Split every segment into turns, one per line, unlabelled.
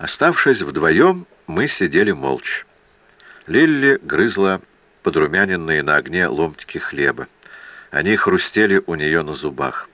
Оставшись вдвоем, мы сидели молча. Лилли грызла подрумяненные на огне ломтики хлеба. Они хрустели у нее на зубах.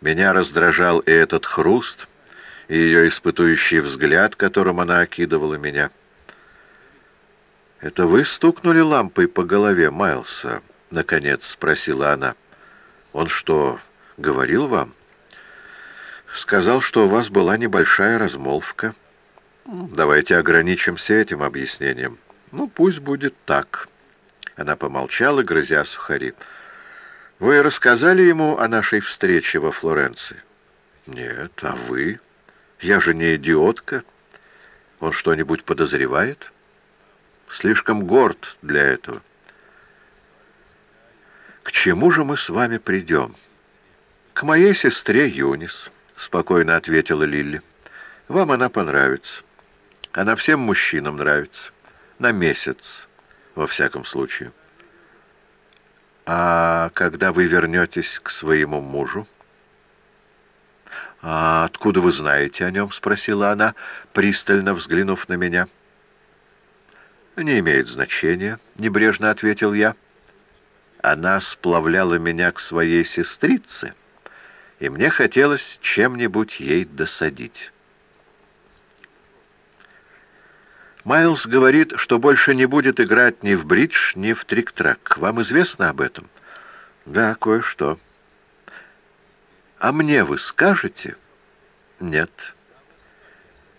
Меня раздражал и этот хруст, и ее испытующий взгляд, которым она окидывала меня. «Это вы стукнули лампой по голове Майлса?» — наконец спросила она. «Он что, говорил вам?» «Сказал, что у вас была небольшая размолвка. Давайте ограничимся этим объяснением. Ну, пусть будет так». Она помолчала, грызя сухари. «Вы рассказали ему о нашей встрече во Флоренции?» «Нет, а вы? Я же не идиотка. Он что-нибудь подозревает?» «Слишком горд для этого». «К чему же мы с вами придем?» «К моей сестре Юнис», — спокойно ответила Лилли. «Вам она понравится. Она всем мужчинам нравится. На месяц» во всяком случае. А когда вы вернетесь к своему мужу? «А откуда вы знаете о нем?» — спросила она, пристально взглянув на меня. «Не имеет значения», — небрежно ответил я. Она сплавляла меня к своей сестрице, и мне хотелось чем-нибудь ей досадить. Майлз говорит, что больше не будет играть ни в бридж, ни в трик-трак. Вам известно об этом? Да, кое-что. А мне вы скажете? Нет.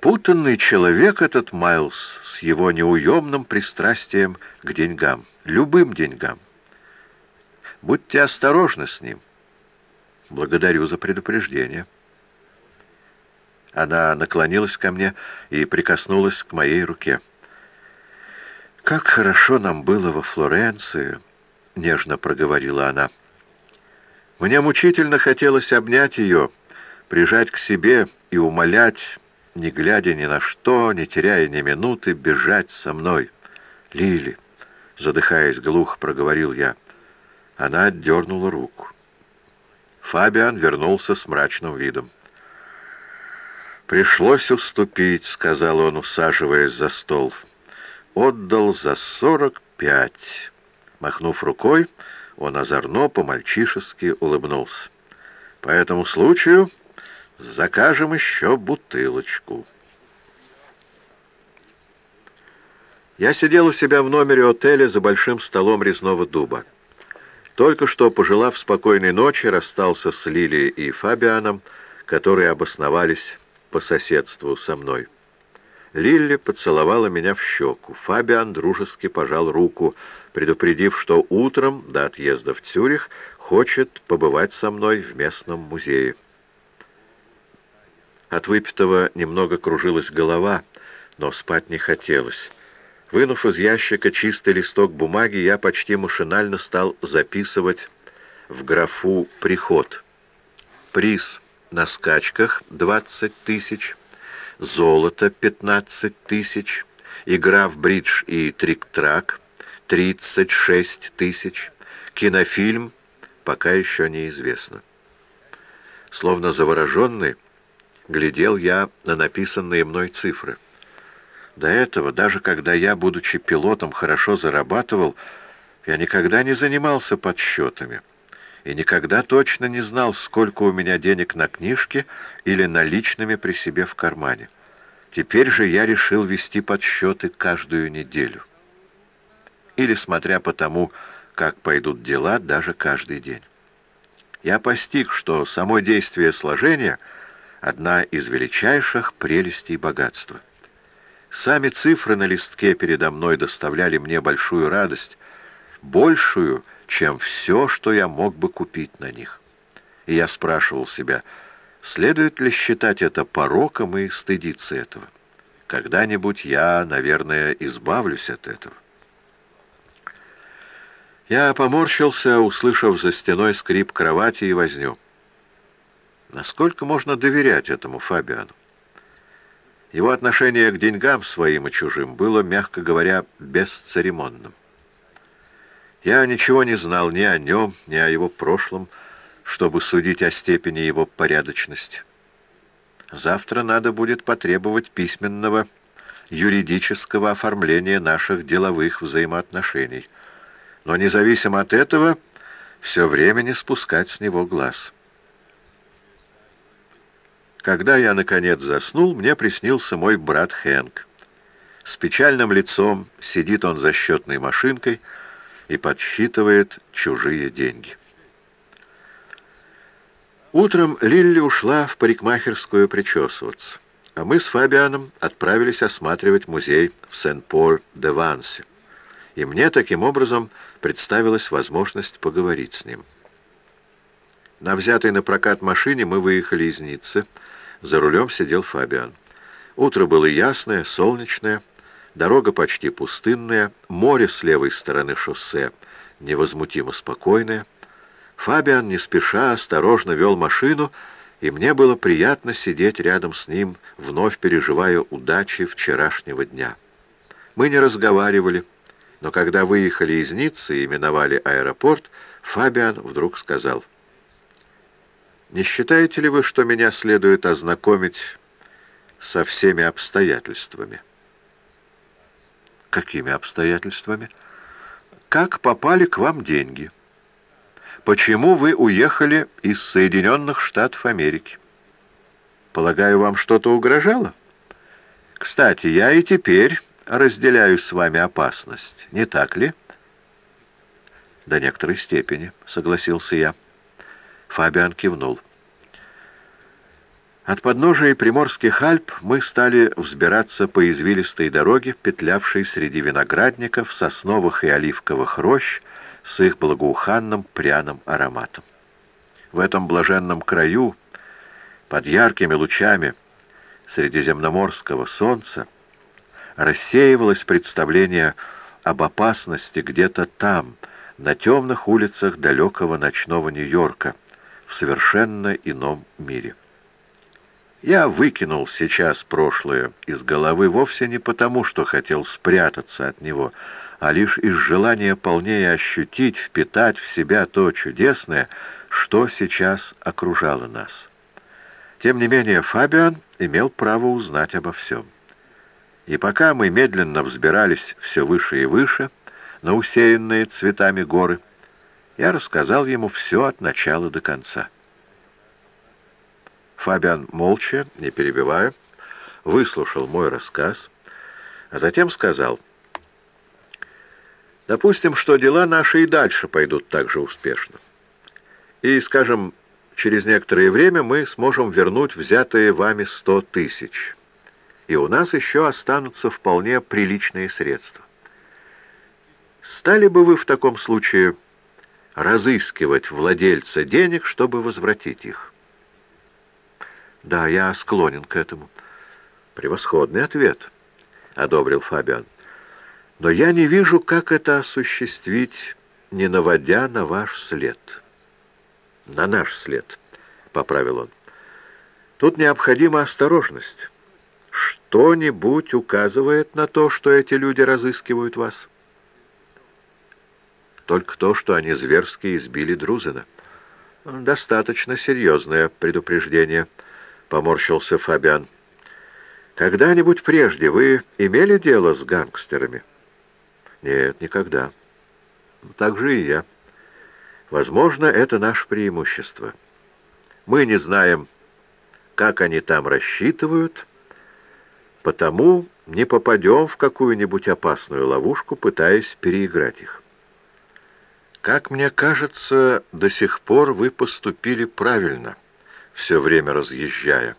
Путанный человек этот Майлз с его неуемным пристрастием к деньгам, любым деньгам. Будьте осторожны с ним. Благодарю за предупреждение. Она наклонилась ко мне и прикоснулась к моей руке. «Как хорошо нам было во Флоренции!» — нежно проговорила она. Мне мучительно хотелось обнять ее, прижать к себе и умолять, не глядя ни на что, не теряя ни минуты, бежать со мной. «Лили!» — задыхаясь глухо, проговорил я. Она отдернула руку. Фабиан вернулся с мрачным видом. «Пришлось уступить», — сказал он, усаживаясь за стол. «Отдал за сорок пять». Махнув рукой, он озорно по-мальчишески улыбнулся. «По этому случаю закажем еще бутылочку». Я сидел у себя в номере отеля за большим столом резного дуба. Только что, пожелав спокойной ночи, расстался с Лили и Фабианом, которые обосновались по соседству со мной. Лилли поцеловала меня в щеку. Фабиан дружески пожал руку, предупредив, что утром, до отъезда в Цюрих, хочет побывать со мной в местном музее. От выпитого немного кружилась голова, но спать не хотелось. Вынув из ящика чистый листок бумаги, я почти машинально стал записывать в графу «Приход». Приз на скачках 20 тысяч, золото 15 тысяч, игра в бридж и трик-трак 36 тысяч, кинофильм пока еще неизвестно. Словно завороженный, глядел я на написанные мной цифры. До этого, даже когда я, будучи пилотом, хорошо зарабатывал, я никогда не занимался подсчетами и никогда точно не знал, сколько у меня денег на книжке или наличными при себе в кармане. Теперь же я решил вести подсчеты каждую неделю. Или, смотря по тому, как пойдут дела, даже каждый день. Я постиг, что само действие сложения — одна из величайших прелестей богатства. Сами цифры на листке передо мной доставляли мне большую радость, большую, чем все, что я мог бы купить на них. И я спрашивал себя, следует ли считать это пороком и стыдиться этого. Когда-нибудь я, наверное, избавлюсь от этого. Я поморщился, услышав за стеной скрип кровати и возню. Насколько можно доверять этому Фабиану? Его отношение к деньгам своим и чужим было, мягко говоря, бесцеремонным. Я ничего не знал ни о нем, ни о его прошлом, чтобы судить о степени его порядочности. Завтра надо будет потребовать письменного юридического оформления наших деловых взаимоотношений. Но независимо от этого, все время не спускать с него глаз. Когда я, наконец, заснул, мне приснился мой брат Хэнк. С печальным лицом сидит он за счетной машинкой и подсчитывает чужие деньги. Утром Лилли ушла в парикмахерскую причесываться, а мы с Фабианом отправились осматривать музей в Сен-Поль-де-Вансе. И мне таким образом представилась возможность поговорить с ним. На взятой на прокат машине мы выехали из Ниццы. За рулем сидел Фабиан. Утро было ясное, солнечное, дорога почти пустынная, море с левой стороны шоссе невозмутимо спокойное — Фабиан не спеша, осторожно вел машину, и мне было приятно сидеть рядом с ним, вновь переживая удачи вчерашнего дня. Мы не разговаривали, но когда выехали из Ниццы и миновали аэропорт, Фабиан вдруг сказал, «Не считаете ли вы, что меня следует ознакомить со всеми обстоятельствами?» «Какими обстоятельствами?» «Как попали к вам деньги?» почему вы уехали из Соединенных Штатов Америки? Полагаю, вам что-то угрожало? Кстати, я и теперь разделяю с вами опасность, не так ли? До некоторой степени, согласился я. Фабиан кивнул. От подножия Приморских Альп мы стали взбираться по извилистой дороге, петлявшей среди виноградников, сосновых и оливковых рощ, с их благоуханным пряным ароматом. В этом блаженном краю, под яркими лучами средиземноморского солнца, рассеивалось представление об опасности где-то там, на темных улицах далекого ночного Нью-Йорка, в совершенно ином мире. Я выкинул сейчас прошлое из головы вовсе не потому, что хотел спрятаться от него, а лишь из желания полнее ощутить, впитать в себя то чудесное, что сейчас окружало нас. Тем не менее, Фабиан имел право узнать обо всем. И пока мы медленно взбирались все выше и выше, на усеянные цветами горы, я рассказал ему все от начала до конца. Фабиан молча, не перебивая, выслушал мой рассказ, а затем сказал — Допустим, что дела наши и дальше пойдут так же успешно. И, скажем, через некоторое время мы сможем вернуть взятые вами сто тысяч. И у нас еще останутся вполне приличные средства. Стали бы вы в таком случае разыскивать владельца денег, чтобы возвратить их? Да, я склонен к этому. Превосходный ответ, — одобрил Фабиан. Но я не вижу, как это осуществить, не наводя на ваш след. На наш след, — поправил он. Тут необходима осторожность. Что-нибудь указывает на то, что эти люди разыскивают вас? Только то, что они зверски избили Друзена. Достаточно серьезное предупреждение, — поморщился Фабиан. Когда-нибудь прежде вы имели дело с гангстерами? — нет, никогда. Так же и я. Возможно, это наше преимущество. Мы не знаем, как они там рассчитывают, потому не попадем в какую-нибудь опасную ловушку, пытаясь переиграть их. Как мне кажется, до сих пор вы поступили правильно, все время разъезжая,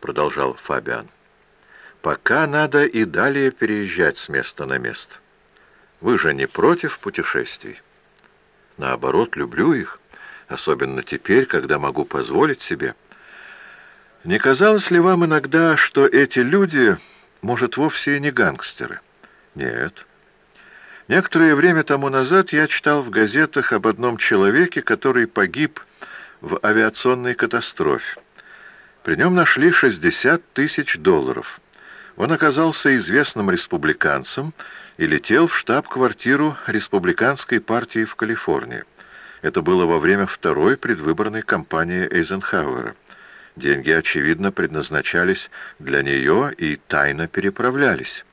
продолжал Фабиан. Пока надо и далее переезжать с места на место. Вы же не против путешествий? Наоборот, люблю их, особенно теперь, когда могу позволить себе. Не казалось ли вам иногда, что эти люди, может, вовсе и не гангстеры? Нет. Некоторое время тому назад я читал в газетах об одном человеке, который погиб в авиационной катастрофе. При нем нашли 60 тысяч долларов. Он оказался известным республиканцем и летел в штаб-квартиру республиканской партии в Калифорнии. Это было во время второй предвыборной кампании Эйзенхауэра. Деньги, очевидно, предназначались для нее и тайно переправлялись.